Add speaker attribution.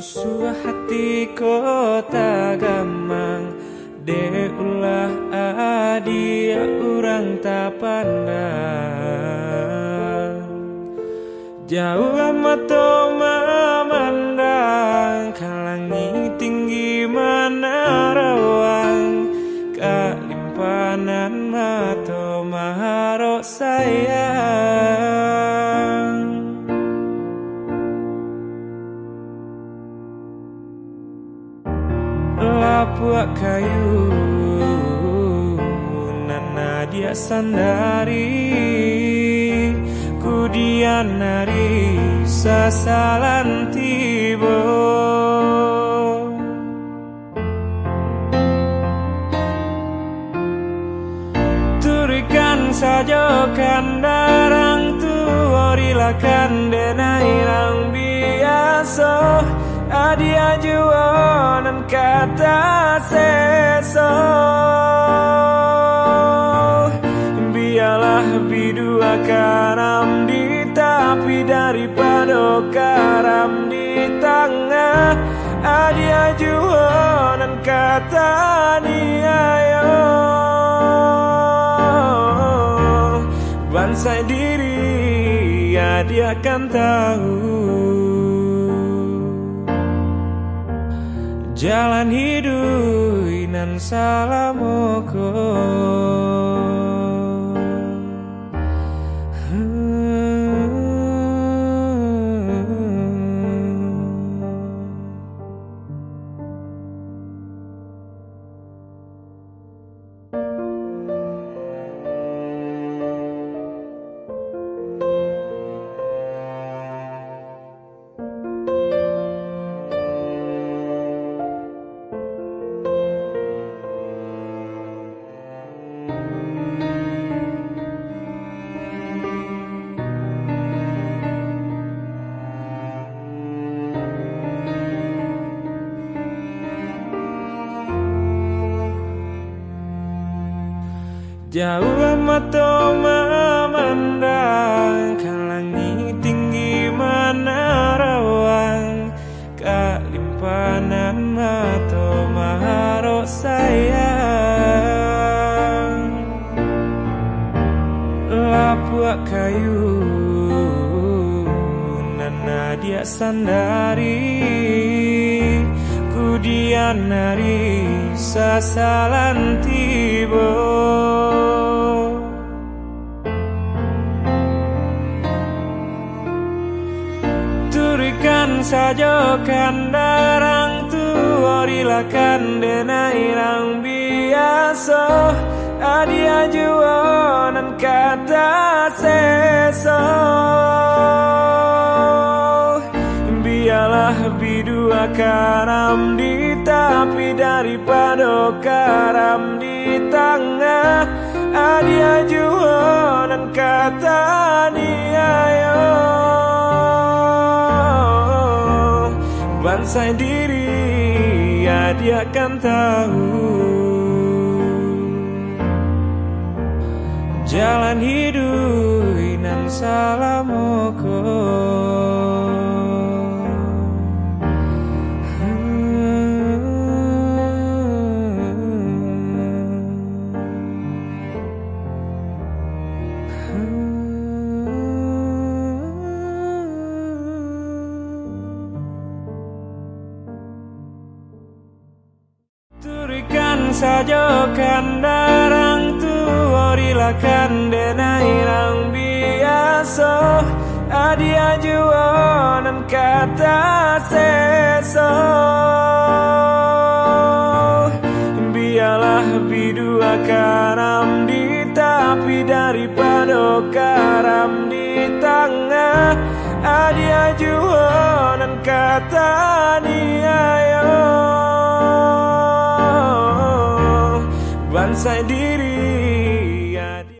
Speaker 1: Rusuh hati kota gamang De ulah adia orang tak pandang. Jauh amat memandang Kalangi tinggi mana rawang Kalimpanan mato maharo sayang Lapuak kayu. Nana dia sandari Kudian nari Sasalan tibo Turikan saja kandarang tu Orilakan denairang biasa Adia jualan kata seso. Biarlah bidua karam di tapi daripada karam di tengah. Adia jualan kata ni ayo Bansai diri ya dia akan tahu Jalan hidup nan salamoko Jauh amat memandang Kalangi tinggi mana rawang. Kalimpanan mato maharo sayang. Lapuak kayu Nana dia sandari Nari Sasalan tibo Turikan saja kandarang tu Orilakan denairang biasa. Adia jualan kata seso Biarlah bidua karam di tapi daripada karam di tengah Adia jualan kata ni ayo Bansai diri ya dia akan tahu. Jalan hidup nan salamoko Saja kandarang tu Orilakan denairang biasa Adia jualan kata seso. Biarlah bidua karam di tapi daripada karam di tengah Adia jualan kata ni ayo Bansai diri